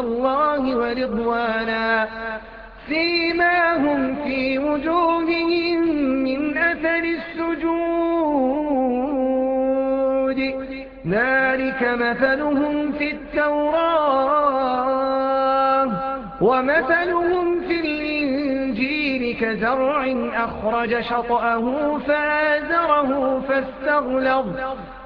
الله ورضوانا فيما هم في وجوههم من أثر السجود. ذلك مثلهم في التوراة ومثلهم في الإنجيل كزرع أخرج شطأه فآزره فاستغلظ.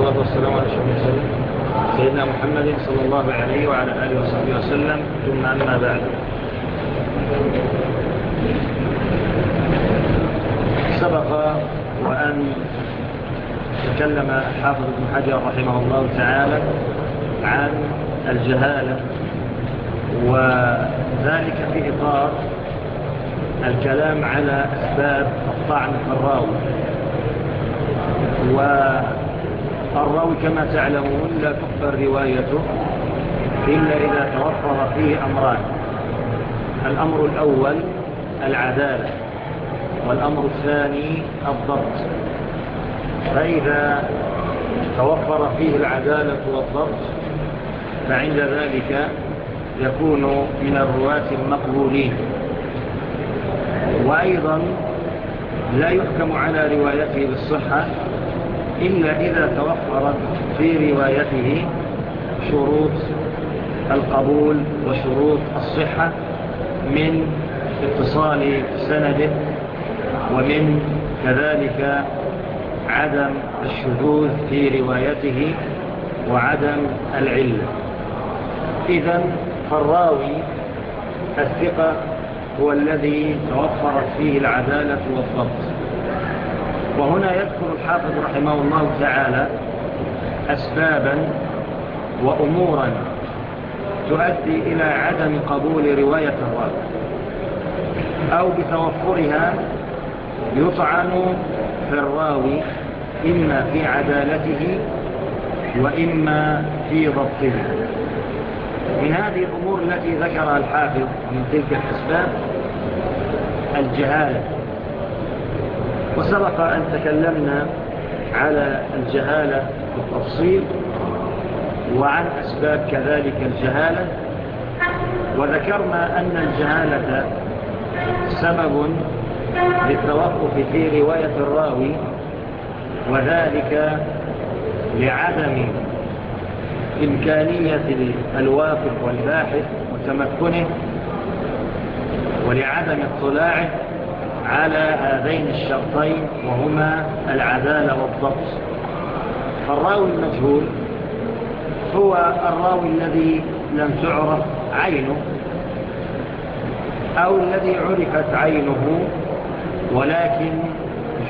والصلاة والسلام على شمال سلم سيدنا محمد صلى الله عليه وعلى آله وصحبه وسلم. ثم أما بعد. سبق وأن تكلم حافظ بن حجر رحمه الله تعالى عن الجهالة وذلك في إطار الكلام على أسباب الطعن في الراوي. الراوي كما تعلمون لا تقبل روايته إلا إذا توفر فيه أمران. الأمر الأول العدالة والأمر الثاني الضبط. فإذا توفر فيه العدالة والضبط فعند ذلك يكون من الرواة المقبولين. وأيضا لا يحكم على روايته بالصحة إلا إذا توفرت في روايته شروط القبول وشروط الصحة من اتصال سنده ومن كذلك عدم الشذوذ في روايته وعدم العلة. إذا فالراوي الثقة هو الذي توفرت فيه العدالة والضبط. وهنا يذكر الحافظ رحمه الله تعالى أسبابا وأمورا تؤدي إلى عدم قبول رواية الراوي أو بتوفرها يطعن في الراوي إما في عدالته وإما في ضبطه. من هذه الأمور التي ذكرها الحافظ من تلك الأسباب الجهالة. وسبق أن تكلمنا على الجهالة بالتفصيل وعن أسباب كذلك الجهالة وذكرنا أن الجهالة سبب للتوقف في رواية الراوي وذلك لعدم إمكانية الوافق والباحث وتمكنه ولعدم اطلاعه على هذين الشرطين وهما العدالة والضبط. فالراوي المجهول هو الراوي الذي لم تعرف عينه أو الذي عرفت عينه ولكن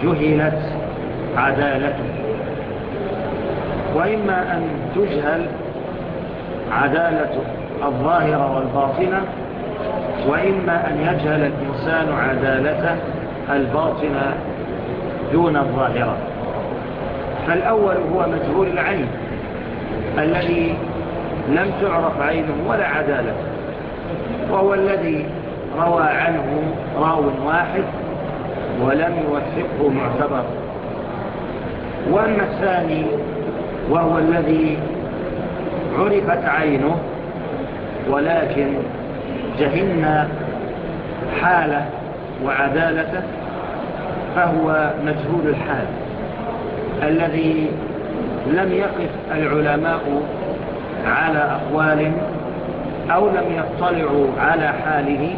جهلت عدالته. وإما أن تجهل عدالته الظاهرة والباطنة وإما أن يجهل الإنسان عدالته الباطنة دون الظاهرة. فالأول هو مجهول العين الذي لم تعرف عينه ولا عدالته وهو الذي روى عنه راو واحد ولم يوثقه معتبر. وأما الثاني وهو الذي عرفت عينه ولكن جهلنا حاله وعدالته فهو مجهول الحال. الذي لم يقف العلماء على أقوال أو لم يطلعوا على حاله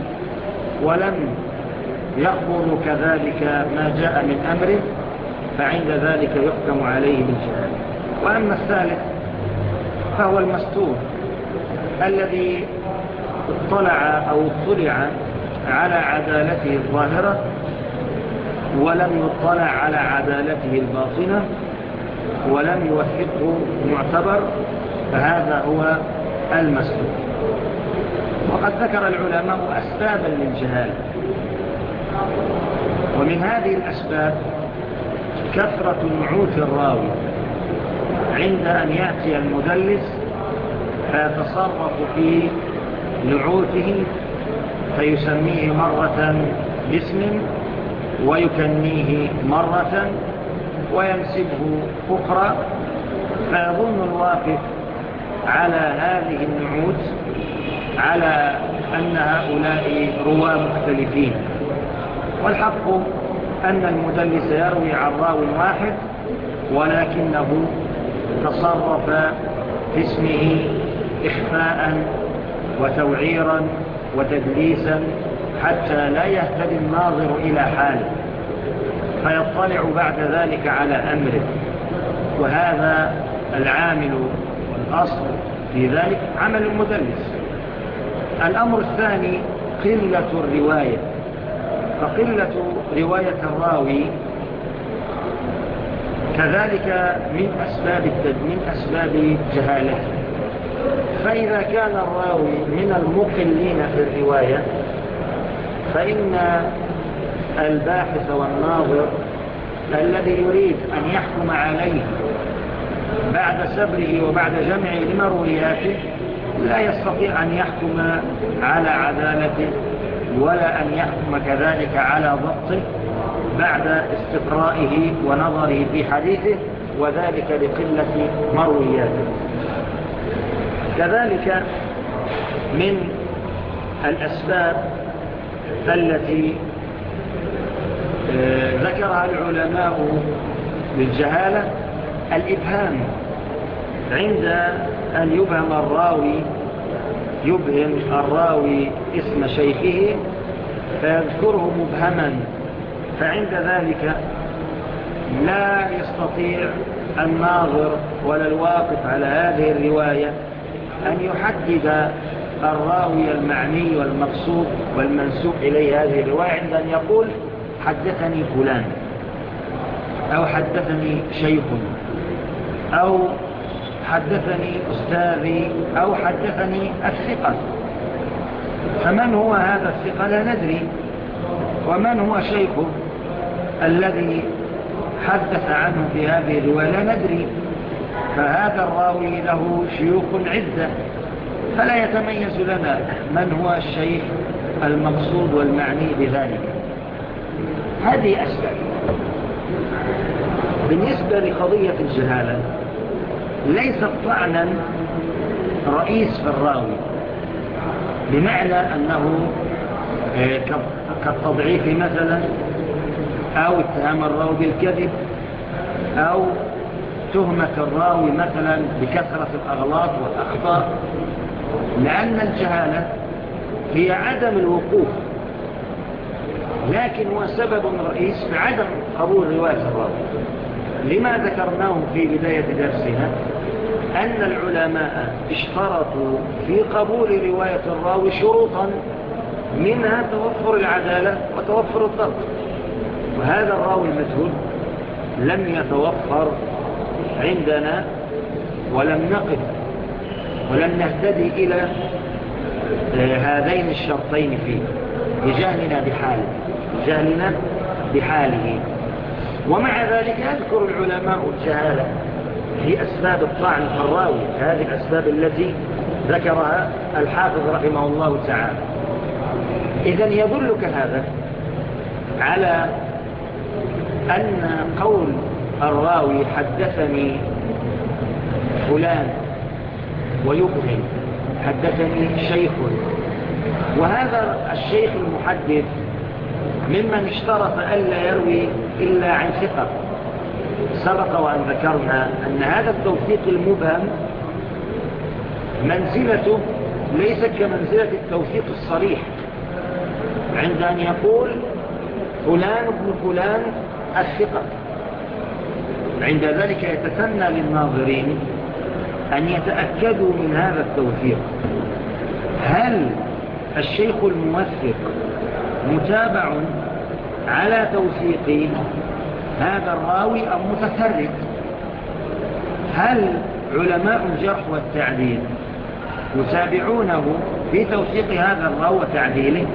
ولم يقبل كذلك ما جاء من أمره فعند ذلك يحكم عليه من وأما الثالث فهو المستور. الذي اطلع أو اطلع على عدالته الظاهرة ولم يطلع على عدالته الباطنة ولم يوحده معتبر فهذا هو المسلوك وقد ذكر العلماء أسبابا للجهالة ومن هذه الأسباب كثرة معوث الراوي عند أن يأتي المدلس فيتصرف في نعوثه فيسميه مرة باسم ويكنيه مرة وينسبه أخرى فيظن الواقف على هذه النعوت على أن هؤلاء رواة مختلفين. والحق أن المدلس يروي عن راوي واحد ولكنه تصرف في اسمه إخفاء وتوعيرا وتدليسا حتى لا يهتدي الناظر إلى حاله فيطلع بعد ذلك على أمره. وهذا العامل والأصل في ذلك عمل المدلس. الأمر الثاني قلة الرواية. فقلة رواية الراوي كذلك من أسباب من أسباب جهالته. فإذا كان الراوي من المقلين في الرواية فإن الباحث والناظر الذي يريد أن يحكم عليه بعد سبره وبعد جمعه لمروياته لا يستطيع أن يحكم على عدالته ولا أن يحكم كذلك على ضبطه بعد استقرائه ونظره في حديثه وذلك لقلة مروياته. كذلك من الأسباب التي آه، ذكرها العلماء بالجهالة الإبهام. عند أن يبهم الراوي يبهم الراوي اسم شيخه فيذكره مبهما. فعند ذلك لا يستطيع الناظر ولا الواقف على هذه الرواية أن يحدد الراوي المعني والمقصود والمنسوب إليه هذه الرواية عند أن يقول حدثني فلان أو حدثني شيخ أو حدثني أستاذي أو حدثني الثقة. فمن هو هذا الثقة لا ندري. ومن هو شيخه الذي حدث عنه في هذه الرواية لا ندري. فهذا الراوي له شيوخ عزة فلا يتميز لنا من هو الشيخ المقصود والمعني بذلك. هذه أسباب. بالنسبة لقضية الجهالة ليست طعنا رئيس في الراوي بمعنى أنه آه، كالتضعيف مثلا أو اتهام الراوي بالكذب أو تهمة الراوي مثلا بكثرة الأغلاط والأخطاء. لأن الجهالة هي عدم الوقوف لكن هو سبب رئيس في عدم قبول رواية الراوي لما ذكرناه في بداية درسنا أن العلماء اشترطوا في قبول رواية الراوي شروطا منها توفر العدالة وتوفر الضبط. وهذا الراوي المجهول لم يتوفر عندنا ولم نقف ولن نهتدي إلى آه، هذين الشرطين فيه لجهلنا بحاله لجهلنا بحاله. ومع ذلك يذكر العلماء الجهالة في أسباب الطعن الراوي هذه الأسباب التي ذكرها الحافظ رحمه الله تعالى. إذا يدلك هذا على أن قول الراوي حدثني فلان ويبهم حدثني شيخ. وهذا الشيخ المحدث ممن اشترط ألا يروي إلا عن ثقة. سبق وأن ذكرنا أن هذا التوثيق المبهم منزلته ليس كمنزلة التوثيق الصريح. عند أن يقول فلان ابن فلان الثقة. عند ذلك يتثنى للناظرين أن يتأكدوا من هذا التوثيق هل الشيخ الموثق متابع على توثيق هذا الراوي أم متفرد هل علماء الجرح والتعديل يتابعونه في توثيق هذا الراوي وتعديله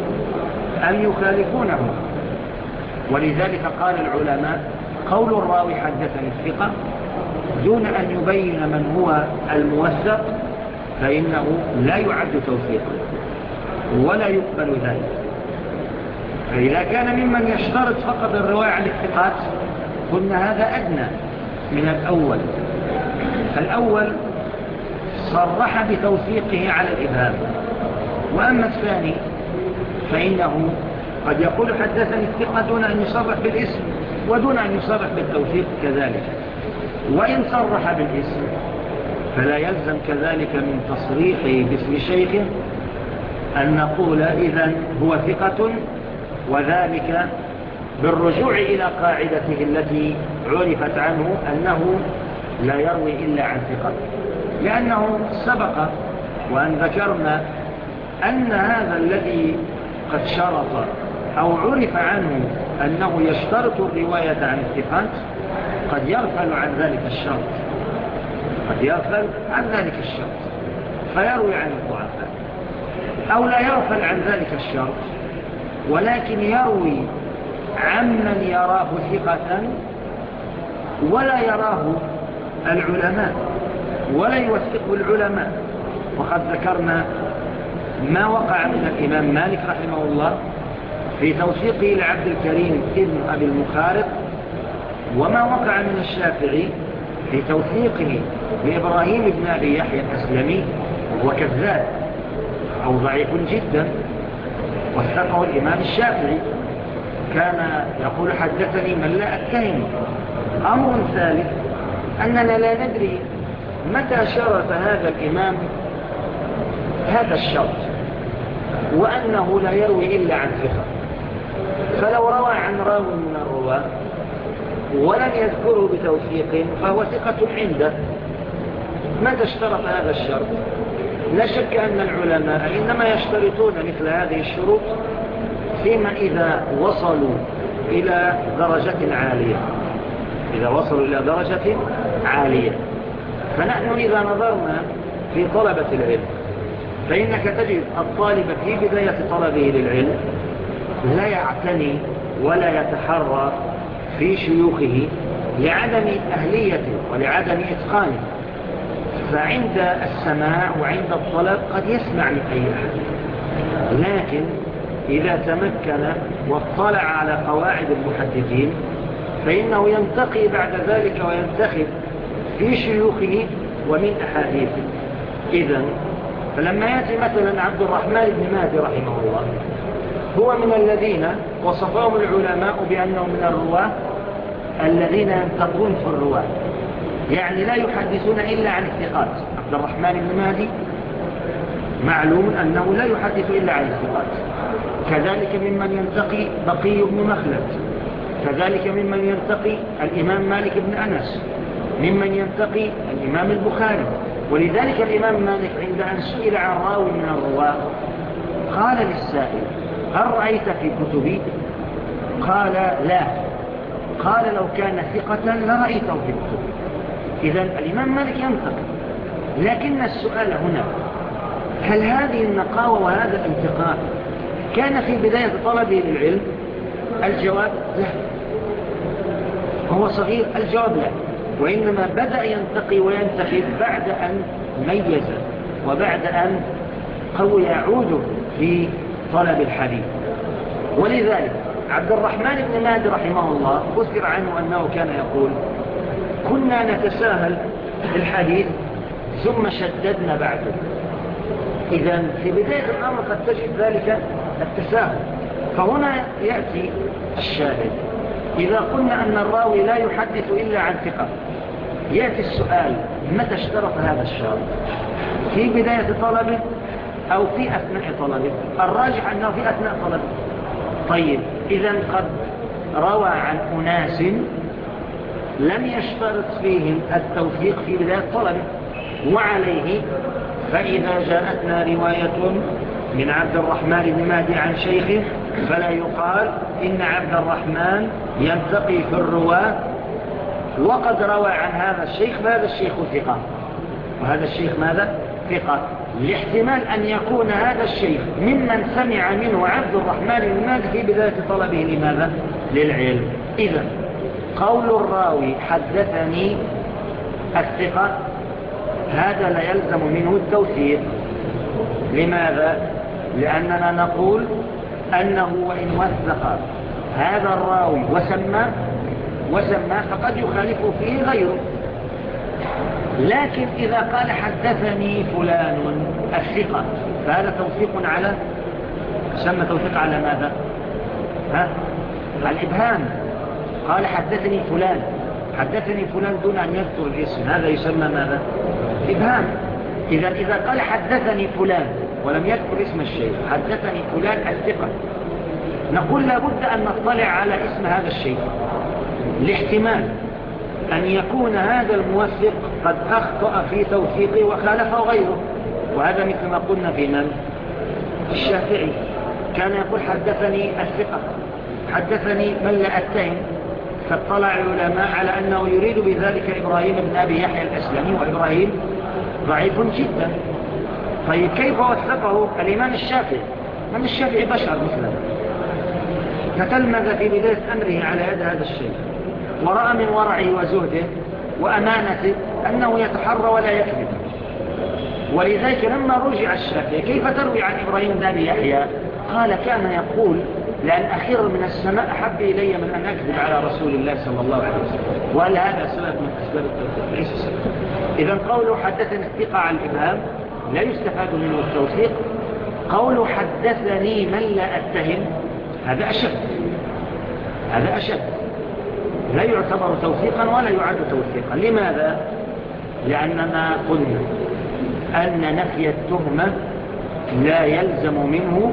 أم يخالفونه؟ ولذلك قال العلماء قول الراوي حدثني الثقة دون أن يبين من هو الموثق فإنه لا يعد توثيقا ولا يقبل ذلك. فإذا كان ممن يشترط فقط الرواية عن الثقات قلنا هذا أدنى من الأول. فالأول صرح بتوثيقه على الإبهام. وأما الثاني فإنه قد يقول حدثني الثقة دون أن يصرح بالاسم ودون أن يصرح بالتوثيق كذلك. وإن صرح بالاسم فلا يلزم كذلك من تصريحه باسم شيخه أن نقول إذا هو ثقة وذلك بالرجوع إلى قاعدته التي عرفت عنه أنه لا يروي إلا عن ثقة. لأنه سبق وأن ذكرنا أن هذا الذي قد شرط أو عرف عنه أنه يشترط الرواية عن الثقات قد يغفل عن ذلك الشرط. قد يغفل عن ذلك الشرط. فيروي عن الضعفاء. أو لا يغفل عن ذلك الشرط ولكن يروي عمن يراه ثقة ولا يراه العلماء ولا يوثقه العلماء. وقد ذكرنا ما وقع من الإمام مالك رحمه الله في توثيقه لعبد الكريم ابن أبي المخارق وما وقع من الشافعي في توثيقه لإبراهيم بن أبي يحيى الأسلمي هو كذاب أو ضعيف جدا. وثقه الإمام الشافعي. كان يقول حدثني من لا أتهم. أمر ثالث أننا لا ندري متى شرط هذا الإمام هذا الشرط وأنه لا يروي إلا عن فخر فلو روى عن راو من الرواة ولم يذكره بتوثيق فهو ثقة عنده. ماذا اشترط هذا الشرط؟ لا شك أن العلماء إنما يشترطون مثل هذه الشروط فيما إذا وصلوا إلى درجة عالية. إذا وصلوا إلى درجة عالية. فنحن إذا نظرنا في طلبة العلم فإنك تجد الطالب في بداية طلبه للعلم لا يعتني ولا يتحرى في شيوخه لعدم أهليته ولعدم إتقانه. فعند السماع وعند الطلب قد يسمع من أي أحد. لكن إذا تمكن واطلع على قواعد المحدثين فإنه ينتقي بعد ذلك وينتخب في شيوخه ومن أحاديثه. إذن فلما يأتي مثلا عبد الرحمن بن مهدي رحمه الله هو من الذين وصفهم العلماء بأنهم من الرواة الذين ينتقون في الرواة. يعني لا يحدثون إلا عن الثقات. عبد الرحمن بن مهدي معلوم أنه لا يحدث إلا عن الثقات. كذلك ممن ينتقي بقي بن مخلد. كذلك ممن ينتقي الإمام مالك بن أنس. ممن ينتقي الإمام البخاري. ولذلك الإمام مالك عند أن سئل عن راوي من الرواة قال للسائل هل رأيت في كتبي؟ قال لا. قال لو كان ثقة لرأيته في كتبي إذا الإمام مالك ينتقل لكن السؤال هنا هل هذه النقاوة وهذا الانتقاء كان في بداية طلبه للعلم الجواب لا. هو صغير الجواب لا. وإنما بدأ ينتقي وينتقي بعد أن ميز وبعد أن قوي عوده في طلب الحديث. ولذلك عبد الرحمن بن مهدي رحمه الله أذكر عنه أنه كان يقول كنا نتساهل الحديث ثم شددنا بعده. إذا في بداية الأمر قد تجد ذلك التساهل. فهنا يأتي الشاهد. إذا قلنا أن الراوي لا يحدث إلا عن ثقة يأتي السؤال متى اشترط هذا الشاهد في بداية طلبه أو في أثناء طلبه. الراجح أنه في أثناء طلبه. طيب إذا قد روى عن أناس لم يشترط فيهم التوفيق في بداية طلبه وعليه فإذا جاءتنا رواية من عبد الرحمن بن مادي عن شيخه فلا يقال إن عبد الرحمن ينتقي في الرواة وقد روى عن هذا الشيخ فهذا الشيخ ثقة. وهذا الشيخ ماذا؟ ثقة. لاحتمال أن يكون هذا الشيء ممن سمع منه عبد الرحمن المالكي بداية طلبه لماذا؟ للعلم إذن قول الراوي حدثني الثقة هذا لا يلزم منه التوثيق لماذا؟ لأننا نقول أنه وإن وثق هذا الراوي وسمى وسمى فقد يخالف فيه غيره لكن إذا قال حدثني فلان الثقة فهذا توثيق على سمى توثيق على ماذا؟ ها؟ على الإبهام. قال حدثني فلان. حدثني فلان دون أن يذكر الاسم. هذا يسمى ماذا؟ إبهام. إذا, إذا قال حدثني فلان ولم يذكر اسم الشيء حدثني فلان الثقة. نقول لابد أن نطلع على اسم هذا الشيء الاحتمال أن يكون هذا الموثق قد أخطأ في توثيقه وخالفه غيره. وهذا مثل ما قلنا في من؟ الشافعي. كان يقول حدثني الثقة. حدثني من لا أتهم. فاطلع العلماء على أنه يريد بذلك إبراهيم بن أبي يحيى الأسلامي وإبراهيم ضعيف جدا. طيب كيف وثقه الإمام الشافعي؟ من الشافعي بشر مثلا. فتلمذ في بداية أمره على يد هذا الشيخ. ورأى من ورعه وزهده وأمانته أنه يتحرى ولا يكذب. ولذلك لما رجع الشافعي كيف تروي عن إبراهيم بن يحيى؟ قال كان يقول لأن أخير من السماء أحب إلي من أن أكذب على رسول الله صلى الله عليه وسلم. وهل هذا سبب من أسباب ليس سبب. إذن قوله حدثني الثقة عن الإمام لا يستفاد منه التوثيق. قوله حدثني من لا أتهم هذا أشد. هذا أشد. لا يعتبر توثيقا ولا يعد توثيقا. لماذا؟ لأننا قلنا أن نفي التهمة لا يلزم منه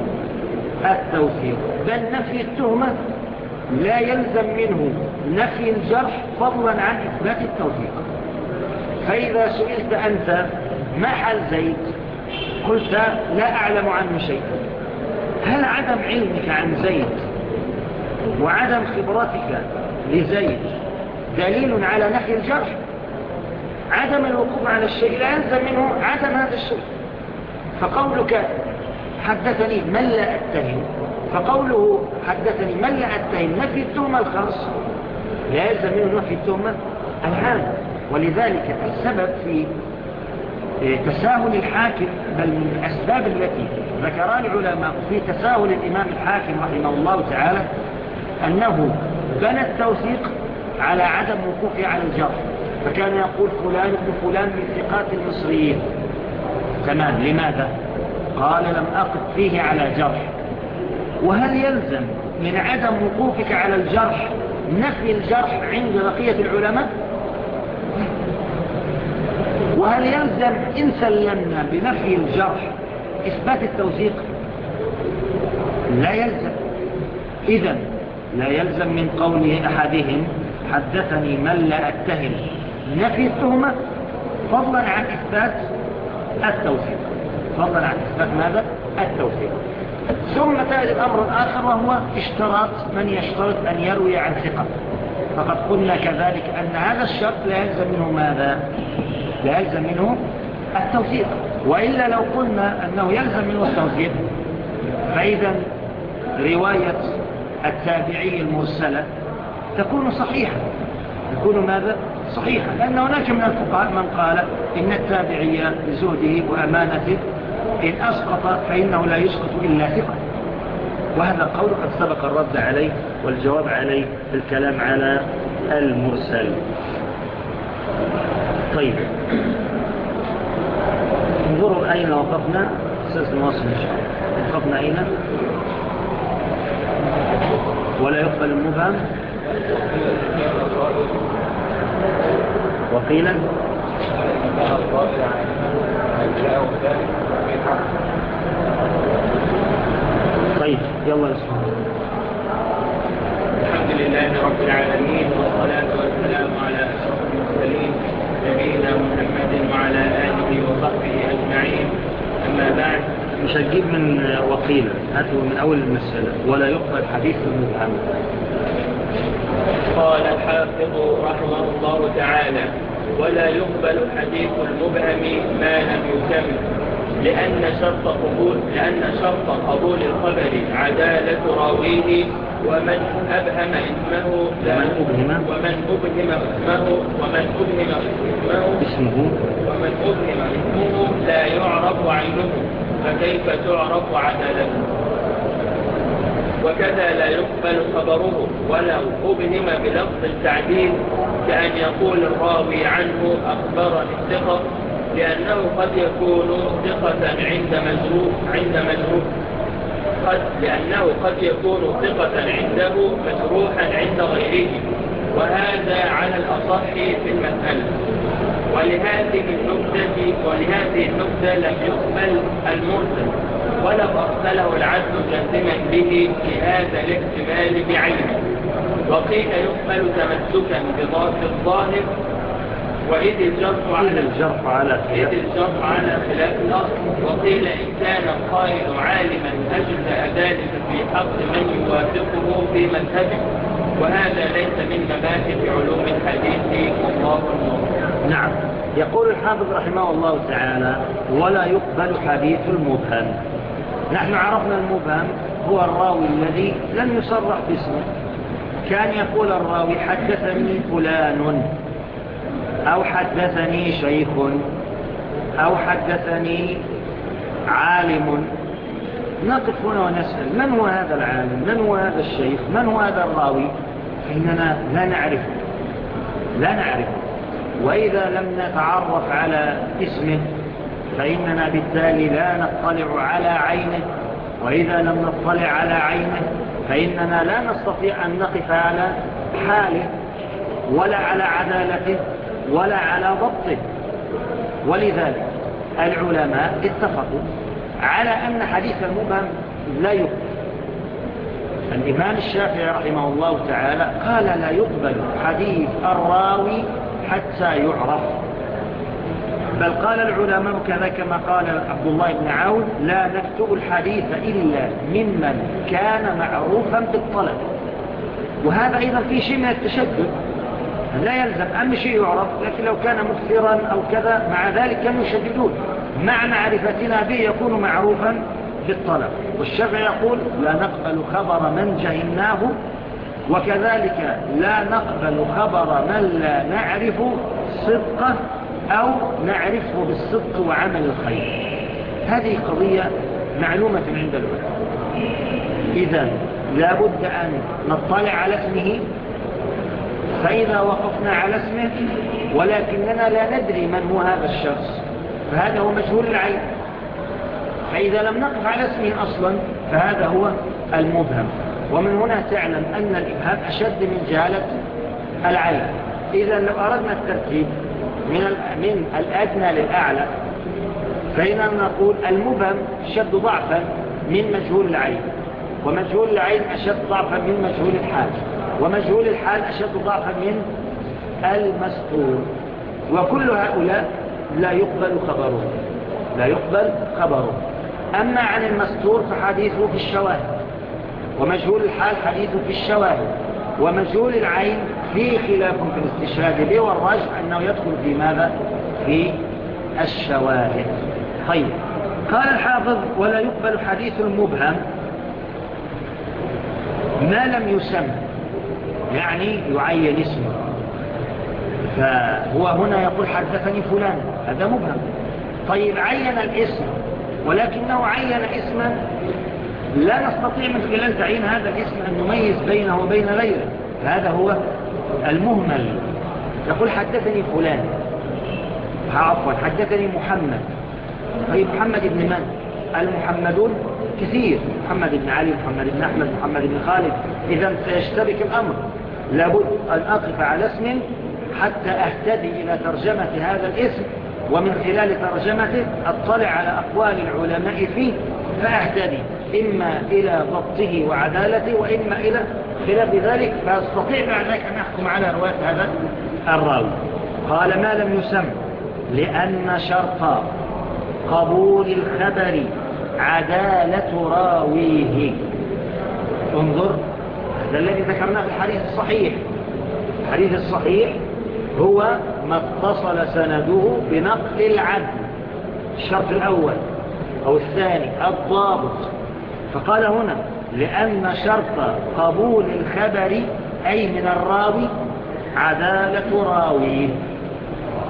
التوثيق. بل نفي التهمة لا يلزم منه نفي الجرح فضلا عن إثبات التوثيق. فإذا سئلت أنت ما حال زيد؟ قلت لا أعلم عنه شيء هل عدم علمك عن زيد وعدم خبرتك لزيد دليل على نفي الجرح. عدم الوقوف على الشيء لا يلزم منه عدم هذا الشيء. فقولك حدثني من لا أتهم. فقوله حدثني من لا أتهم نفي التهمة الخاص لا يلزم منه نفي التهمة العام. ولذلك السبب في آه، تساهل الحاكم بل من الأسباب التي ذكرها العلماء في تساهل الإمام الحاكم رحمه الله تعالى أنه بنى التوثيق على عدم وقوفه على الجر فكان يقول فلان ابن فلان من ثقات المصريين تمام لماذا؟ قال لم أقف فيه على جرح وهل يلزم من عدم وقوفك على الجرح نفي الجرح عند بقية العلماء؟ وهل يلزم إن سلمنا بنفي الجرح إثبات التوثيق؟ لا يلزم إذن لا يلزم من قول أحدهم حدثني من لا أتهم. نفي التهمة فضلا عن إثبات التوثيق فضلا عن إثبات ماذا؟ التوثيق ثم تأتي الأمر الآخر وهو اشتراط من يشترط أن يروي عن ثقة. فقد قلنا كذلك أن هذا الشرط لا يلزم منه ماذا؟ لا يلزم منه التوثيق وإلا لو قلنا أنه يلزم منه التوثيق فإذا رواية التابعي المرسلة تكون صحيحة. تكون ماذا؟ صحيحة. لأن هناك من الفقهاء من قال إن التابعي لزهده وأمانته إن أسقط فإنه لا يسقط إلا ثقة. وهذا القول قد سبق الرد عليه والجواب عليه في الكلام على المرسل. طيب. انظروا أين وقفنا. سلسل مواصل إن شاء الله. وقفنا أين؟ ولا يقبل المبهم. وقيلا طيب يلا نسمع الحمد لله رب العالمين والصلاة والسلام على أشرف المرسلين نبينا محمد وعلى آله وصحبه أجمعين. أما بعد مش هتجيب من وقيلة هاته من أول المسألة ولا يقبل حديث المبهم قال الحافظ رحمه الله تعالى ولا يقبل حديث المبهم ما لم يكمل لأن شرط قبول لأن شرط قبول الخبر عدالة راويه ومن أبهم اسمه ومن أبهم؟ ومن أبهم اسمه ومن أبهم اسمه ومن أبهم اسمه لا يعرف عينه فكيف تعرف عدلا؟ وكذا لا يقبل خبره ولو أبهم بلفظ التعديل كأن يقول الراوي عنه أخبرني الثقة لأنه قد يكون ثقة عند مجروف عند مجروف قد لأنه قد يكون ثقة عنده مجروحا عند غيره. وهذا على الأصح في المسألة. ولهذه النقطة ولهذه النقطة لم يقبل المرسل ولم أرسله العدل جزما به في هذا الاحتمال بعينه. وقيل يقبل تمسكا بضاف الظاهر وإذ الجرح على الجرح على خلاف الجرح على خلاف الأصل وقيل إن كان القائل عالما أجزأ ذلك في حق من يوافقه في مذهبه. وهذا ليس من مباحث علوم الحديث والله المرسل نعم. يقول الحافظ رحمه الله تعالى ولا يقبل حديث المبهم. نحن عرفنا المبهم هو الراوي الذي لم يصرح باسمه. كان يقول الراوي حدثني فلان. أو حدثني شيخ. أو حدثني عالم. نقف هنا ونسأل من هو هذا العالم؟ من هو هذا الشيخ؟ من هو هذا الراوي؟ إننا لا نعرفه. لا نعرفه. وإذا لم نتعرف على اسمه فإننا بالتالي لا نطلع على عينه. وإذا لم نطلع على عينه فإننا لا نستطيع أن نقف على حاله ولا على عدالته ولا على ضبطه. ولذلك العلماء اتفقوا على أن حديث المبهم لا يقبل. الإمام الشافعي رحمه الله تعالى قال لا يقبل حديث الراوي حتى يعرف. بل قال العلماء كذا كما قال عبد الله بن عاون لا نكتب الحديث إلا ممن كان معروفا بالطلب. وهذا أيضا في شيء من التشدد. لا يلزم. أهم شيء يعرف لكن لو كان مكثرا أو كذا مع ذلك كانوا يشددون. مع معرفتنا به يكون معروفا بالطلب. والشفع يقول لا نقبل خبر من جهلناه وكذلك لا نقبل خبر من لا نعرف صدقه أو نعرفه بالصدق وعمل الخير. هذه قضية معلومة عند العلماء. إذا لابد أن نطلع على اسمه. فإذا وقفنا على اسمه ولكننا لا ندري من هو هذا الشخص. فهذا هو مجهول العين. فإذا لم نقف على اسمه أصلا فهذا هو المبهم. ومن هنا تعلم أن الإبهام أشد من جهالة العين. إذا لو أردنا الترتيب من, الأدنى للأعلى فإننا نقول المبهم أشد ضعفا من مجهول العين. ومجهول العين أشد ضعفا من مجهول الحال. ومجهول الحال أشد ضعفا من المسطور. وكل هؤلاء لا يقبل خبره. لا يقبل خبره. أما عن المسطور فحديثه في الشواهد. ومجهول الحال حديث في الشواهد ومجهول العين فيه خلاف في الاستشهاد به والراجع أنه يدخل في ماذا؟ في الشواهد. طيب. قال الحافظ ولا يقبل حديث المبهم ما لم يسمى يعني يعين اسمه. فهو هنا يقول حدثني فلان هذا مبهم. طيب عين الاسم ولكنه عين اسما لا نستطيع من خلال تعيين هذا الاسم أن نميز بينه وبين غيره. فهذا هو المهمل. يقول حدثني فلان. عفوا. حدثني محمد. طيب محمد بن من؟ المحمدون كثير. محمد بن علي محمد بن أحمد محمد بن خالد. إذا سيشتبك الأمر. لابد أن أقف على اسم حتى أهتدي إلى ترجمة هذا الاسم ومن خلال ترجمته أطلع على أقوال العلماء فيه فأعتدي إما إلى ضبطه وعدالته وإما إلى خلاف ذلك فأستطيع بعد ذلك أن أحكم على رواية هذا الراوي. قال ما لم يسمى لأن شرط قبول الخبر عدالة راويه. انظر هذا الذي ذكرناه في الحديث الصحيح. الحديث الصحيح هو ما اتصل سنده بنقل العدل الشرط الأول. أو الثاني الضابط. فقال هنا لأن شرط قبول الخبر أي من الراوي عدالة راويه.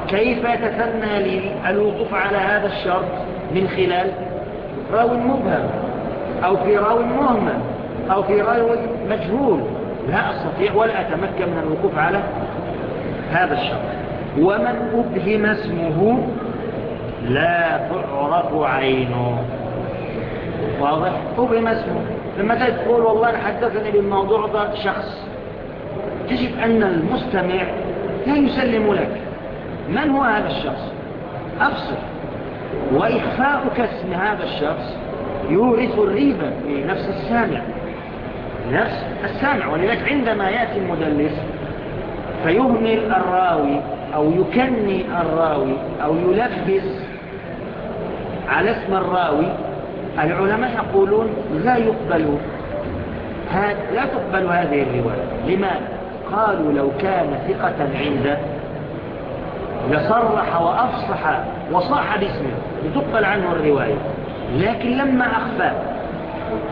كيف يتثنى لي الوقوف على هذا الشرط؟ من خلال راوي مبهم أو في راوي مهمل أو في راوي مجهول. لا أستطيع ولا أتمكن من الوقوف على هذا الشرط. ومن أبهم اسمه لا تعرف عينه. واضح؟ طبعا اسمه. لما تقول والله حدثني بالموضوع ده شخص تجد أن المستمع لا يسلم لك. من هو هذا الشخص؟ أفسر وإخفاؤك اسم هذا الشخص يورث الريبة في نفس السامع. نفس السامع ولذلك عندما يأتي المدلس فيهمل الراوي أو يكني الراوي أو يلبس على اسم الراوي العلماء يقولون لا يقبل لا تقبل هذه الرواية لماذا؟ قالوا لو كان ثقة عنده لصرح وأفصح وصاح باسمه لتقبل عنه الرواية لكن لما أخفى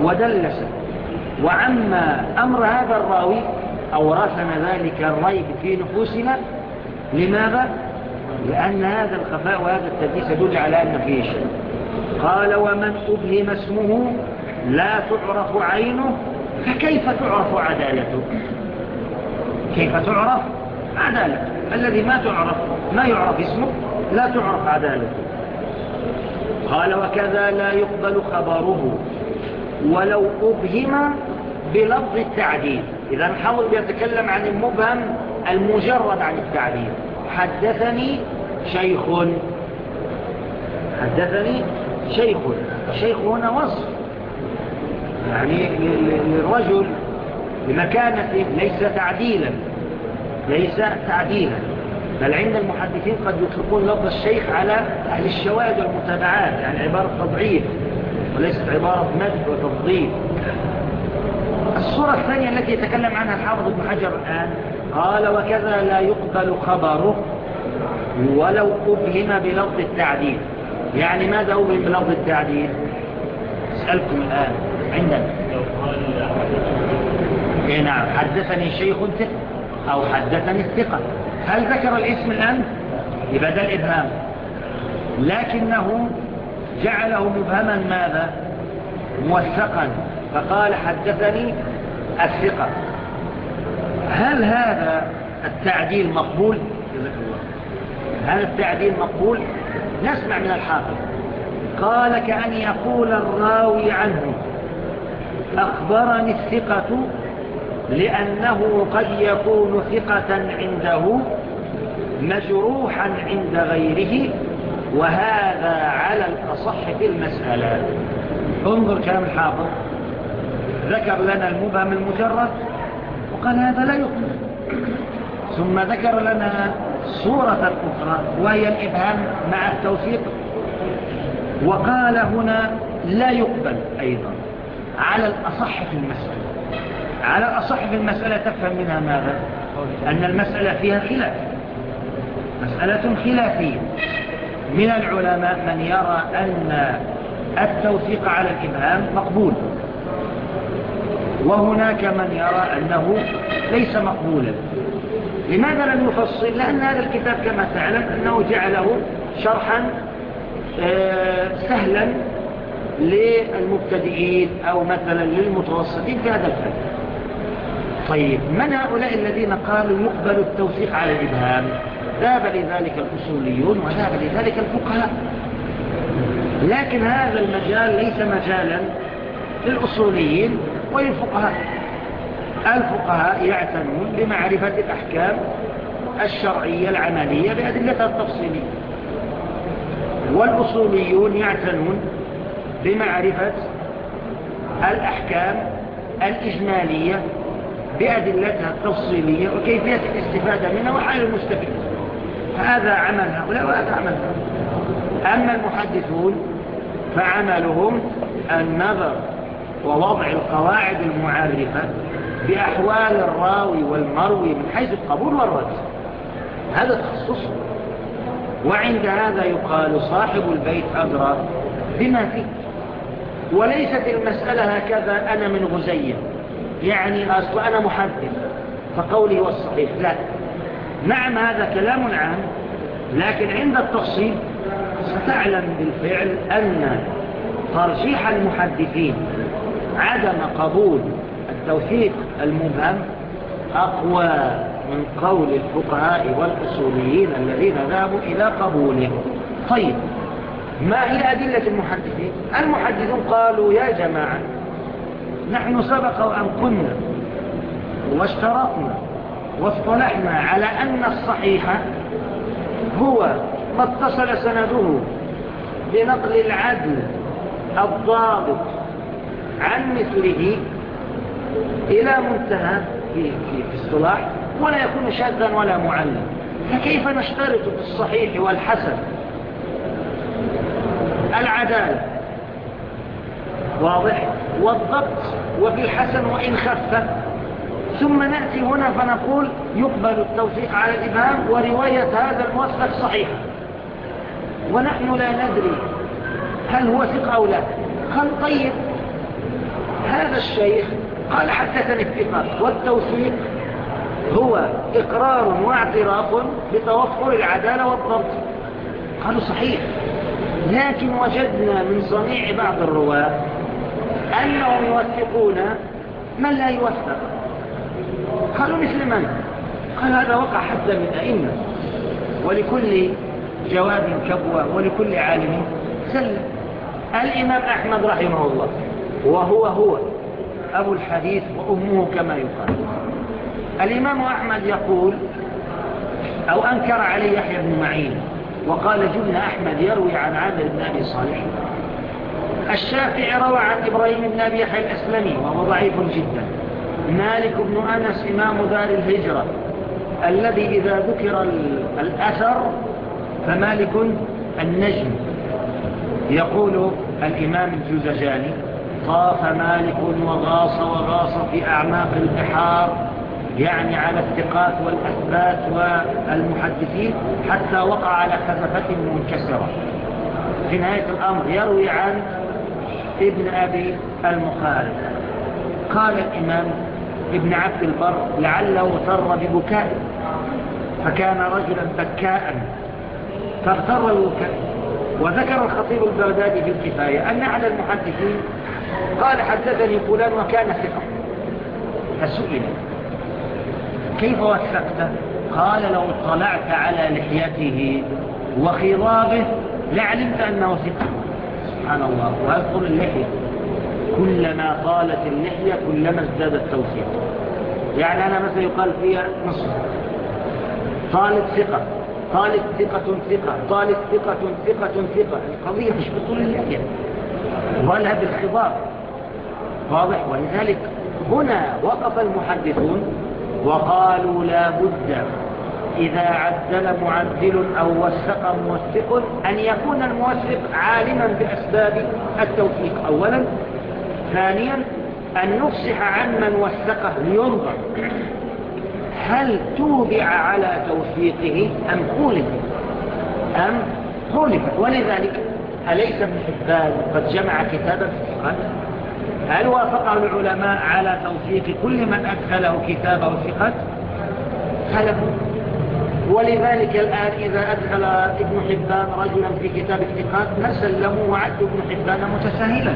ودلس وعما أمر هذا الراوي أورثنا ذلك الريب في نفوسنا لماذا؟ لأن هذا الخفاء وهذا التدليس يدل على أن فيه شيء قال ومن أبهم اسمه لا تعرف عينه فكيف تعرف عدالته؟ كيف تعرف عدالته؟ الذي ما تعرف ما يعرف اسمه لا تعرف عدالته. قال وكذا لا يقبل خبره ولو أبهم بلفظ التعديل. إذا حاول يتكلم عن المبهم المجرد عن التعديل. حدثني شيخ. حدثني شيخ الشيخ هنا وصف يعني للرجل بمكانته ليس تعديلا ليس تعديلا بل عند المحدثين قد يطلقون لفظ الشيخ على أهل الشواهد والمتابعات يعني عبارة تضعيف وليست عبارة مدح وتفضيل. الصورة الثانية التي يتكلم عنها الحافظ ابن حجر الآن قال وكذا لا يقبل خبره ولو أبهم بلفظ التعديل. يعني ماذا هو بلفظ التعديل؟ أسألكم الآن عندنا. إيه نعم حدثني شيخ أو حدثني الثقة. هل ذكر الاسم الآن؟ لبدل ده الإبهام. لكنه جعله مبهما ماذا؟ موثقا. فقال حدثني الثقة. هل هذا التعديل مقبول؟ هل التعديل مقبول؟ نسمع من الحافظ. قال كأن يقول الراوي عنه أخبرني الثقة لأنه قد يكون ثقة عنده مجروحا عند غيره وهذا على الأصح في المسألة. انظر كلام الحافظ. ذكر لنا المبهم المجرد وقال هذا لا يقوم ثم ذكر لنا صورة أخرى وهي الإبهام مع التوثيق. وقال هنا لا يقبل أيضا. على الأصح في المسألة. على الأصح في المسألة تفهم منها ماذا؟ أن المسألة فيها خلاف. مسألة خلافية. من العلماء من يرى أن التوثيق على الإبهام مقبول. وهناك من يرى أنه ليس مقبولا. لماذا لم يفصل؟ لأن هذا الكتاب كما تعلم أنه جعله شرحا آه، سهلا للمبتدئين أو مثلا للمتوسطين في هذا الفن. طيب من هؤلاء الذين قالوا يقبل التوثيق على الإبهام؟ ذهب لذلك الأصوليون وذهب لذلك الفقهاء. لكن هذا المجال ليس مجالا للأصوليين وللفقهاء. الفقهاء يعتنون بمعرفة الأحكام الشرعية العملية بأدلتها التفصيلية. والأصوليون يعتنون بمعرفة الأحكام الإجمالية بأدلتها التفصيلية وكيفية الاستفادة منها وحال المستفيد. فهذا عمل هؤلاء وهذا عمل هؤلاء. أما المحدثون فعملهم النظر ووضع القواعد المعرفة بأحوال الراوي والمروي من حيث القبول والرد. هذا تخصصه. وعند هذا يقال صاحب البيت أدرى بما فيه. وليست المسألة هكذا أنا من غزية. يعني أصل أنا محدث فقولي هو الصحيح. لا. نعم هذا كلام عام لكن عند التفصيل ستعلم بالفعل أن ترجيح المحدثين عدم قبول التوثيق المبهم أقوى من قول الفقهاء والأصوليين الذين ذهبوا إلى قبوله. طيب ما هي أدلة المحدثين؟ المحدثون قالوا يا جماعة نحن سبق أن كنا واشترطنا واصطلحنا على أن الصحيح هو ما اتصل سنده بنقل العدل الضابط عن مثله إلى منتهى في, في, في الصلاح ولا يكون شاذا ولا معلم فكيف نشترط في الصحيح والحسن العدالة؟ واضح. والضبط وفي الحسن وإن خف. ثم نأتي هنا فنقول يقبل التوثيق على الإمام ورواية هذا الموثق صحيحة ونحن لا ندري هل هو ثق أو لا. هل طيب هذا الشيخ قال حدثني اتفاق والتوثيق هو إقرار واعتراف بتوفر العدالة والضبط. قالوا صحيح لكن وجدنا من صنيع بعض الرواة أنهم يوثقون من لا يوثق. قالوا مثل من؟ قال هذا وقع حتى من أئمة. ولكل جواب كبوة ولكل عالم سلم. الإمام أحمد رحمه الله. وهو هو أبو الحديث وأمه كما يقال. الإمام أحمد يقول أو أنكر علي يحيى بن معين وقال جبن أحمد يروي عن عامر بن أبي صالح. الشافعي روى عن إبراهيم بن أبي يحيى الأسلمي وهو ضعيف جدا. مالك بن أنس إمام دار الهجرة الذي إذا ذكر الأثر فمالك النجم. يقول الإمام الجزجاني طاف مالك وغاص وغاص في أعماق البحار يعني على الثقات والأثبات والمحدثين حتى وقع على خزفة منكسرة. في نهاية الأمر يروي عن ابن أبي المخالف. قال الإمام ابن عبد البر لعله اغتر ببكاء فكان رجلا بكاء فاغتر الوكاء. وذكر الخطيب البغدادي في الكفاية أن على المحدثين قال حدثني فلان وكان ثقة. فسئل. كيف وثقت؟ قال لو اطلعت على لحيته وخضابه لعلمت أنه ثقة. سبحان الله. وأذكر اللحية. كلما طالت اللحية كلما ازداد التوثيق يعني أنا مثلا يقال فيها نصف. طالت ثقة. طالت ثقة ثقة. طالت ثقة ثقة ثقة. القضية مش بطول اللحية. ولا باختبار واضح. ولذلك هنا وقف المحدثون وقالوا لا بد إذا عدل معدل أو وثق موثق أن يكون الموثق عالما بأسباب التوثيق. أولا. ثانيا أن نفسح عن من وثقه لينظر. هل توبع على توثيقه أم خولف؟ أم خولف. ولذلك أليس ابن حبان قد جمع كتابا في الثقات هل وافقه العلماء على توثيق كل من أدخله كتابه الثقات خلفوا ولذلك الآن إذا أدخل ابن حبان رجلا في كتاب الثقات ما له وعد ابن حبان متساهلا.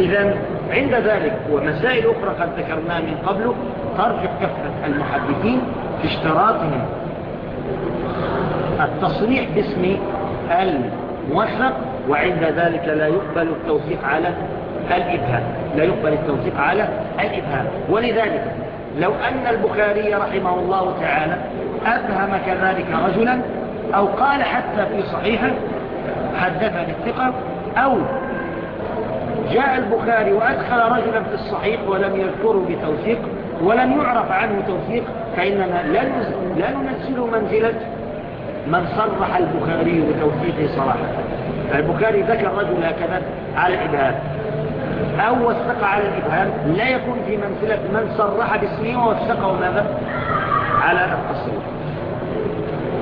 إذا عند ذلك ومسائل أخرى قد ذكرناها من قبل ترجع كفة المحدثين في اشتراطهم. التصريح باسم الموثق وعند ذلك لا يقبل التوثيق على الإبهام. لا يقبل التوثيق على الإبهام. ولذلك لو أن البخاري رحمه الله تعالى أبهم كذلك رجلا أو قال حتى في صحيحة حدثني الثقة أو جاء البخاري وأدخل رجلا في الصحيح ولم يذكره بتوثيق ولم يعرف عنه توثيق فإننا لا ننزل منزلة من صرح البخاري بتوثيقه صراحة. البخاري ذكر رجل هكذا على الإبهام أو وثق على الإبهام لا يكون في منزلة من صرح باسمه ووثقه ماذا؟ على التصريح.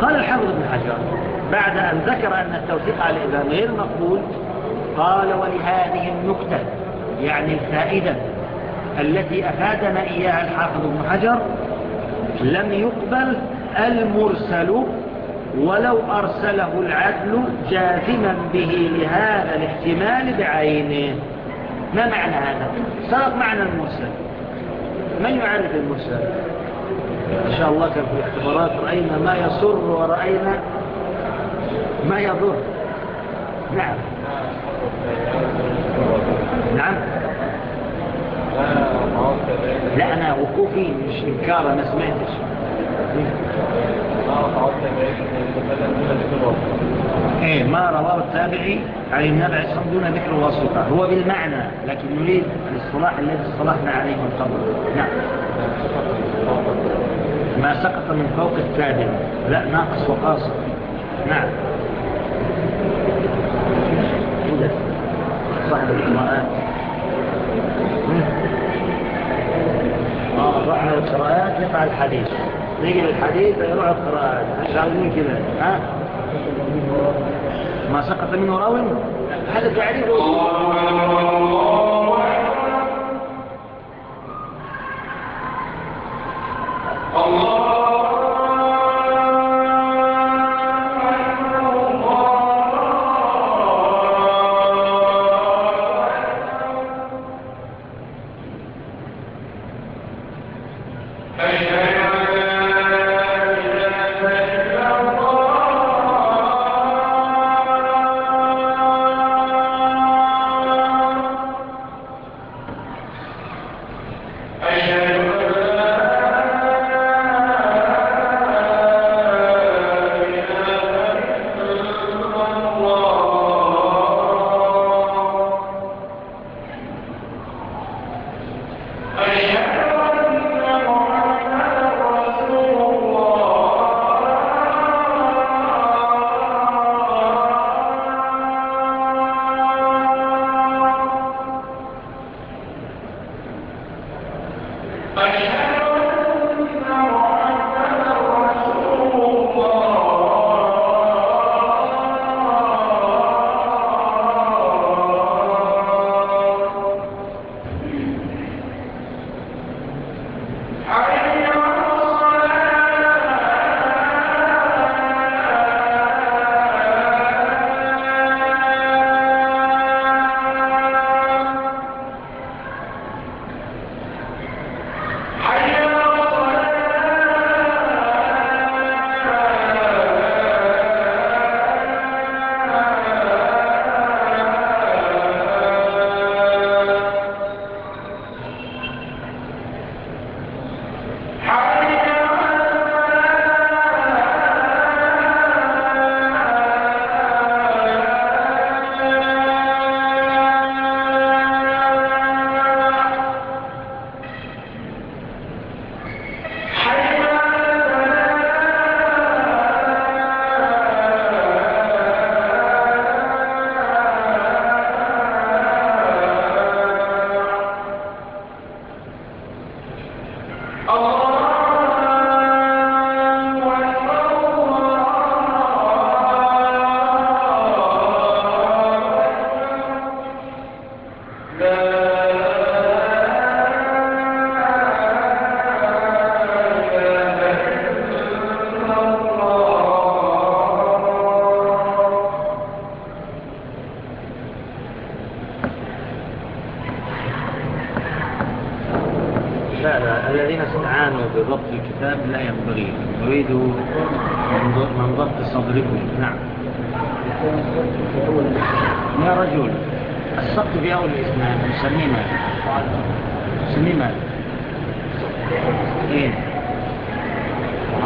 قال الحافظ بن حجر بعد أن ذكر أن التوثيق على الإبهام غير مقبول قال ولهذه النكتة يعني الفائدة التي أفادنا إياها الحافظ بن حجر لم يقبل المرسل ولو أرسله العدل جاثما به لهذا الاحتمال بعينه. ما معنى هذا؟ صارت معنى المرسل. من يعرف المرسل؟ إن شاء الله كان في الاختبارات رأينا ما يصر ورأينا ما يضر. نعم. نعم. لا أنا وقوفي مش إنكارة ما سمعتش. إيه ما رواه التابعي عن النبع الصم دون ذكر الواسطة هو بالمعنى لكن نريد الصلاح الذي صلحنا عليه من قبل. نعم. ما سقط من فوق التابع. لا ناقص وقاصر نعم. صاحب القراءات. آه، صاحب القراءات يفعل الحديث. نيجي للحديث يروح الخراج مش عاوزين كده ها؟ ما سقط منه راوي هذا تعريف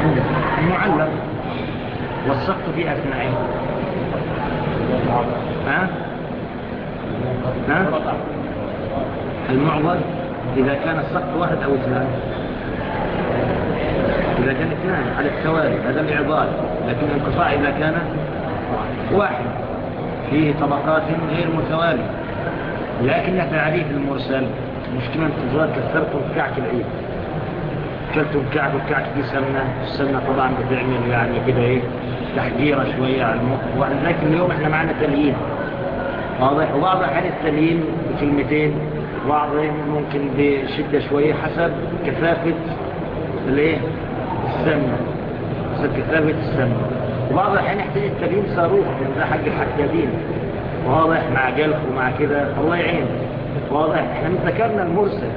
المعلق المعلق والسقط في أثنائه ها؟ ها؟ المعضل إذا كان السقط واحد أو اثنان. إذا كان اثنان على التوالي هذا العضال. لكن الانقطاع إذا كان واحد. فيه طبقات غير متوالية. لكن تعريف المرسل مشكلة تزال كثرت كعك العيد. كلت بكعب دي سمنة السمنة طبعا بتعمل يعني كده إيه تحجيرة شوية على المخ. لكن اليوم إحنا معنا تليين. واضح؟ وبعض حال التليين بكلمتين بعض ممكن بشدة شوية حسب كثافة الإيه؟ السمنة. حسب كثافة السمنة. وبعض الأحيان احتاج التليين صاروخ من ده حق الحدادين واضح؟ مع جلف ومع كده الله يعين. واضح؟ إحنا ذكرنا المرسل.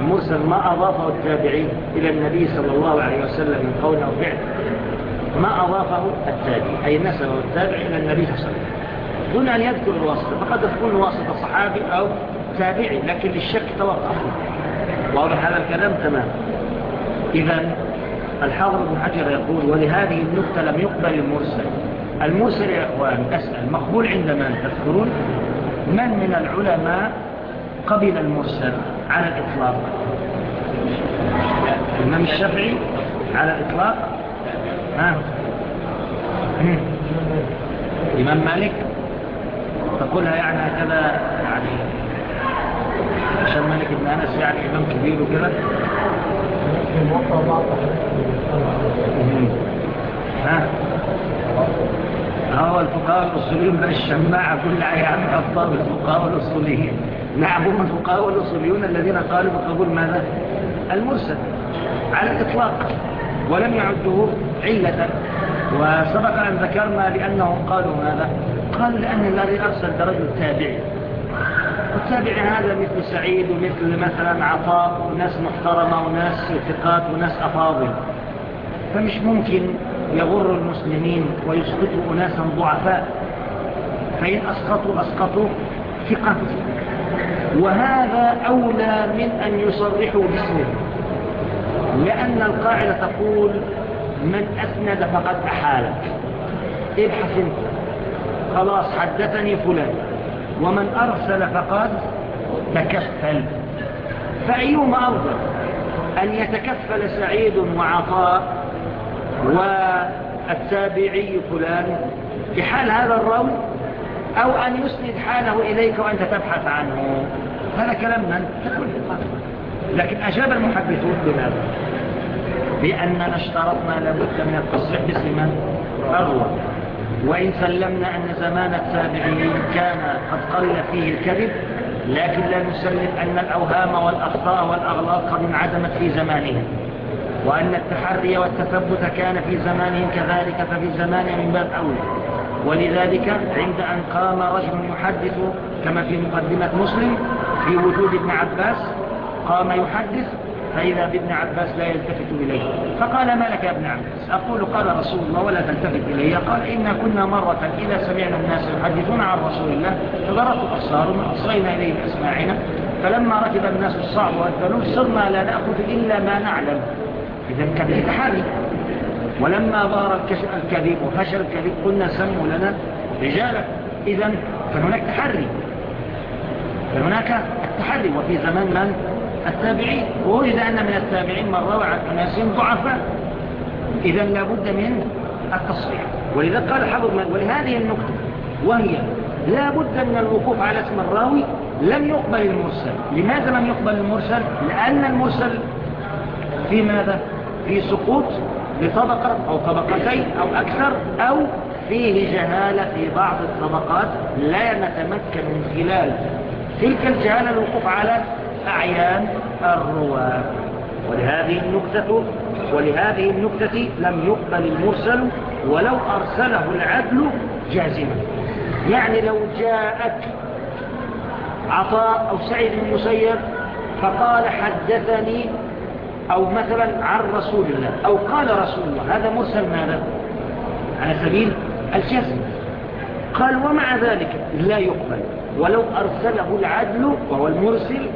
المرسل ما أضافه التابعي إلى النبي صلى الله عليه وسلم من قول أو فعل. ما أضافه التابع أي نسبه التابع إلى النبي صلى الله عليه وسلم. دون أن يذكر الواسطة فقد تكون الواسطة صحابي أو تابعي لكن للشك توقف. واضح هذا الكلام؟ تمام. إذا الحاضر بن حجر يقول ولهذه النكتة لم يقبل المرسل. المرسل يا أخوان أسأل مقبول عند من تذكرون؟ من من العلماء قبل المرسل على الإطلاق. الإمام الشافعي على الإطلاق. ها. الإمام مالك تقولها يعني هكذا يعني عشان مالك ابن أنس يعني إمام كبير وكذا. ها. هو الفقهاء الأصوليين بقى الشماعة كل عيام يعني أفضل الفقهاء الأصوليين. نعم هم الفقهاء والأصوليون الذين قالوا بقبول ماذا؟ المرسل على الإطلاق ولم يعدوه علة. وسبق أن ذكرنا لأنهم قالوا ماذا؟ قال لأن الذي أرسل درجة تابعي. والتابع هذا مثل سعيد ومثل مثلا عطاء وناس محترمة وناس ثقات وناس أفاضل. فمش ممكن يغر المسلمين ويسقطوا أناسا ضعفاء. فإن أسقطوا أسقطوا ثقة. وهذا أولى من أن يصرحوا باسمه لأن القاعدة تقول من أسند فقد أحالك ابحث انت. خلاص حدثني فلان. ومن أرسل فقد تكفل. فأيهما أفضل؟ أن يتكفل سعيد وعطاء والتابعي فلان في حال هذا الروي أو أن يسند حاله إليك وأنت تبحث عنه. هذا كلام من؟ لكن أجاب المحدثون بماذا؟ بأننا اشترطنا لابد من التصريح باسم أروى وإن سلمنا أن زمان التابعين كان قد قل فيه الكذب لكن لا نسلم أن الأوهام والأخطاء والأغلاط قد انعدمت في زمانهم. وأن التحري والتثبت كان في زمانهم كذلك ففي زمانهم من باب أولى. ولذلك عند أن قام رجل محدث كما في مقدمة مسلم في وجود ابن عباس قام يحدث فإذا بابن عباس لا يلتفت إليه. فقال ما لك يا ابن عباس؟ أقول قال رسول الله ولا تلتفت إليه قال إنا كنا مرة إذا سمعنا الناس يحدثون عن رسول الله فضرت أبصارهم أصغينا إليه بأسماعنا فلما ركب الناس الصعب والذنوب صرنا لا نأخذ إلا ما نعلم. إذا كبير حالي. ولما ظهر الكذب وفشل الكذب قلنا سموا لنا رجالة إذا فهناك تحري. فهناك التحري وفي زمان من؟ التابعين ووجد أن من التابعين من روى عن أناس ضعفاء. إذا لابد من التصريح ولذا قال حضر من ولهذه النقطة. وهي لابد من الوقوف على اسم الراوي لم يقبل المرسل. لماذا لم يقبل المرسل؟ لأن المرسل في ماذا؟ في سقوط لطبقة أو طبقتين أو أكثر أو فيه جهالة في بعض الطبقات لا نتمكن من خلال تلك الجهالة الوقوف على أعيان الرواة. ولهذه النكتة ولهذه النكتة لم يقبل المرسل ولو أرسله العدل جازما. يعني لو جاءك عطاء أو سعيد المسير فقال حدثني أو مثلا عن رسول الله أو قال رسول الله. هذا مرسل ماذا؟ على سبيل الجزم. قال ومع ذلك لا يقبل. ولو أرسله العدل وهو المرسل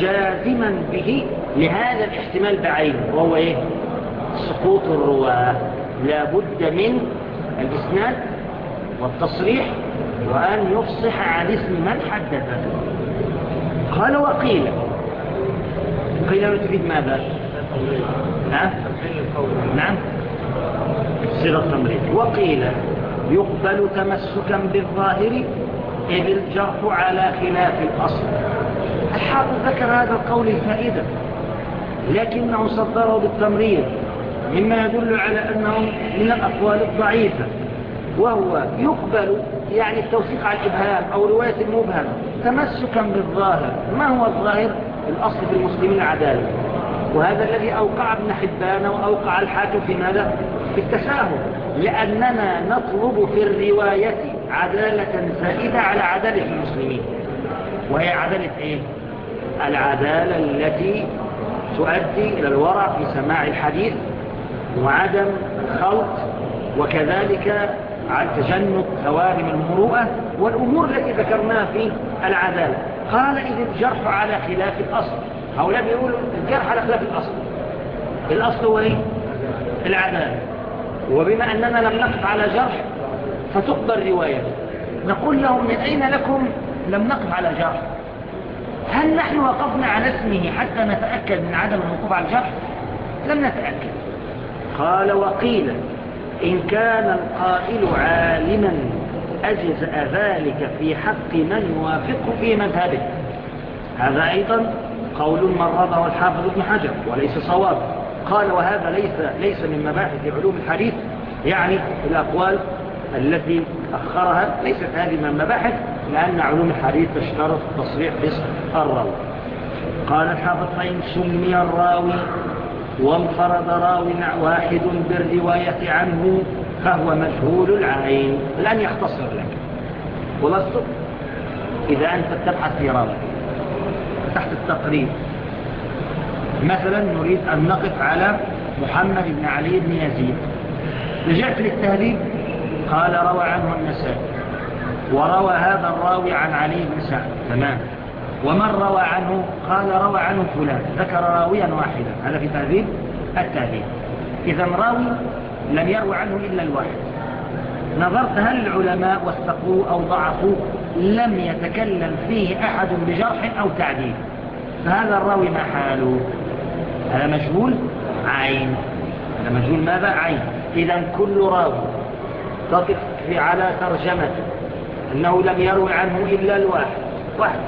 جازما به لهذا الاحتمال بعينه وهو إيه؟ سقوط الرواة. لابد من الإسناد والتصريح وأن يفصح عن اسم من حدثه قال وقيل. قيل تفيد ماذا؟ نعم نعم. صيغة تمريض. وقيل. يقبل تمسكا بالظاهر إذ الجرح على خلاف الأصل الحافظ ذكر هذا القول الفائدة لكنه صدره بالتمرير مما يدل على أنه من الأقوال الضعيفة وهو يقبل يعني التوثيق على الإبهام أو رواية المبهم تمسكا بالظاهر ما هو الظاهر؟ الأصل في المسلمين عدالة وهذا الذي أوقع ابن حبان وأوقع الحاكم في ماذا؟ بالتساهل لأننا نطلب في الرواية عدالة زائدة على عدالة المسلمين. وهي عدالة إيه؟ العدالة التي تؤدي إلى الورع في سماع الحديث وعدم الخلط وكذلك عن تجنب ثوارم المروءة والأمور التي ذكرناها في العدالة. قال إذ الجرح على خلاف الأصل. هؤلاء بيقولوا الجرح على خلاف الأصل. الأصل هو إيه؟ العدالة. وبما أننا لم نقف على جرح فتقبل الرواية نقول لهم من أين لكم لم نقف على جرح؟ هل نحن وقفنا على اسمه حتى نتأكد من عدم الوقوف على الجرح؟ لم نتأكد. قال وقيل إن كان القائل عالما أجزأ ذلك في حق من يوافقه في مذهبه. هذا أيضا قول مرضه الحافظ ابن حجر وليس صواب. قال وهذا ليس, ليس من مباحث علوم الحديث. يعني الأقوال التي أخرها ليست هذه من مباحث لأن علوم الحديث تشترط تصريح باسم الراوي. قال الحافظ فإن سمي الراوي وانفرد راوي واحد بالرواية عنه فهو مجهول العين. لن يختصر لك. ولست؟ إذا أنت تبحث في راوي. تحت التقريب. مثلا نريد أن نقف على محمد بن علي بن يزيد. رجعت للتهذيب؟ قال روى عنه النسائي. وروى هذا الراوي عن علي بن سعد. تمام. ومن روى عنه؟ قال روى عنه فلان. ذكر راويا واحدا. هذا في تهذيب التهذيب. إذا راوي لم يروى عنه إلا الواحد. نظرت هل العلماء وثقوا أو ضعفوا؟ لم يتكلم فيه أحد بجرح أو تعديل. فهذا الراوي ما حاله؟ هذا مجهول عين. هذا مجهول ماذا؟ عين. إذا كل راوي تقف على ترجمته أنه لم يروي عنه إلا الواحد. واحد.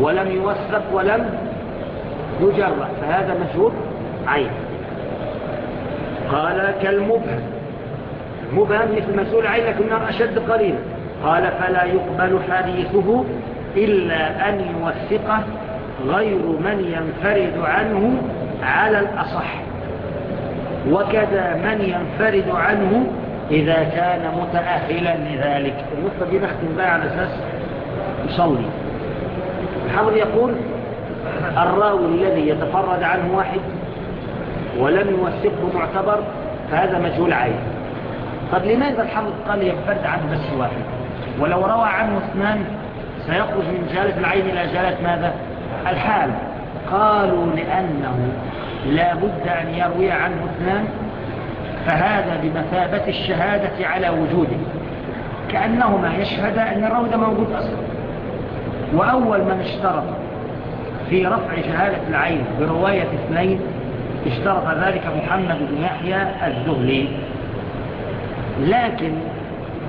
ولم يوثق ولم يجرع فهذا مجهول عين. قال كالمبهم مبهم مثل مسؤول عين لكنها أشد قليلا. قال فلا يقبل حديثه إلا أن يوثقه غير من ينفرد عنه على الأصح. وكذا من ينفرد عنه إذا كان متأهلا لذلك. النقطة دي نختم بقى على أساس يصلي الحضر يقول الراوي الذي يتفرد عنه واحد ولم يوثقه معتبر فهذا مجهول عين. طب لماذا الحافظ قال ينفرد عنه بس واحد؟ ولو روى عنه اثنان سيخرج من جالة العين إلى جالة ماذا؟ الحال. قالوا لأنه لا بد أن يروي عنه اثنان فهذا بمثابة الشهادة على وجوده. كأنهما يشهد أن الراوي ده موجود أصلا. وأول من اشترط في رفع شهادة العين برواية اثنين اشترط ذلك محمد بن يحيى الزهلي لكن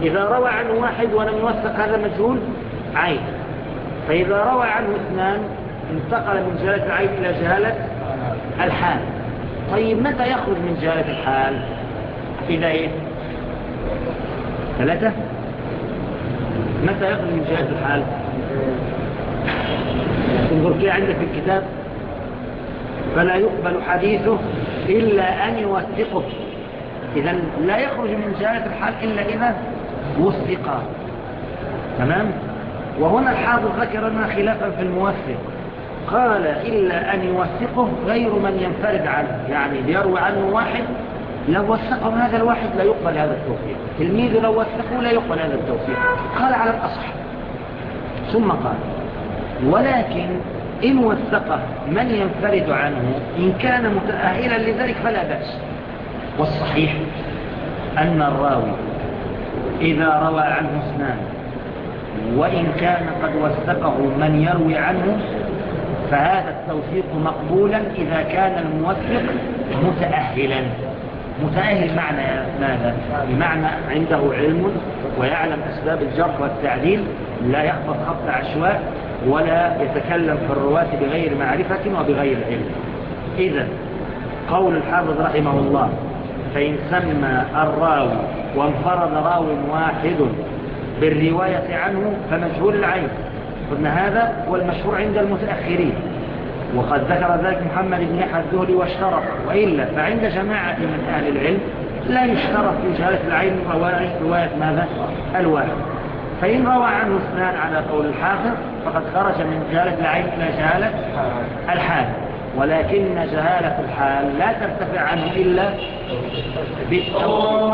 إذا روى عنه واحد ولم يوثق هذا المجهول عين. فإذا روى عنه اثنان انتقل من جهالة العين إلى جهالة الحال. طيب متى يخرج من جهالة الحال؟ إلى إيه؟ ثلاثة؟ متى يخرج من جهالة الحال؟ انظر كي عندك في الكتاب. فلا يقبل حديثه إلا أن يوثقه. إذا لا يخرج من جهالة الحال إلا إذا وثقه تمام؟ وهنا الحاضر ذكر لنا خلافا في الموثق. قال إلا أن يوثقه غير من ينفرد عنه. يعني يروي عنه واحد لو وثقه هذا الواحد لا يقبل هذا التوثيق تلميذه لو وثقه لا يقبل هذا التوثيق قال على الأصح. ثم قال ولكن إن وثقه من ينفرد عنه إن كان متأهلا لذلك فلا بأس. والصحيح أن الراوي إذا روى عنه اثنان وإن كان قد وثقه من يروي عنه فهذا التوثيق مقبولا إذا كان الموثق متأهلا. متأهل معنى ماذا؟ بمعنى عنده علم ويعلم أسباب الجرح والتعديل لا يحفظ خط عشواء ولا يتكلم في الرواة بغير معرفة وبغير علم. إذا قول الحافظ رحمه الله فإن سمى الراوي وانفرد راوي واحد بالرواية عنه فمجهول العين. قلنا هذا هو المشروع عند المتأخرين. وقد ذكر ذلك محمد بن يحيى الزهري واشترط وإلا فعند جماعة من أهل العلم لا يشترط في جهالة العين رواية ماذا؟ الواحد. فإن روى عنه اثنان على قول الحافظ فقد خرج من جهالة العين إلى جهالة الحال. ولكن جهالة الحال لا ترتفع عنه إلا بالتوقف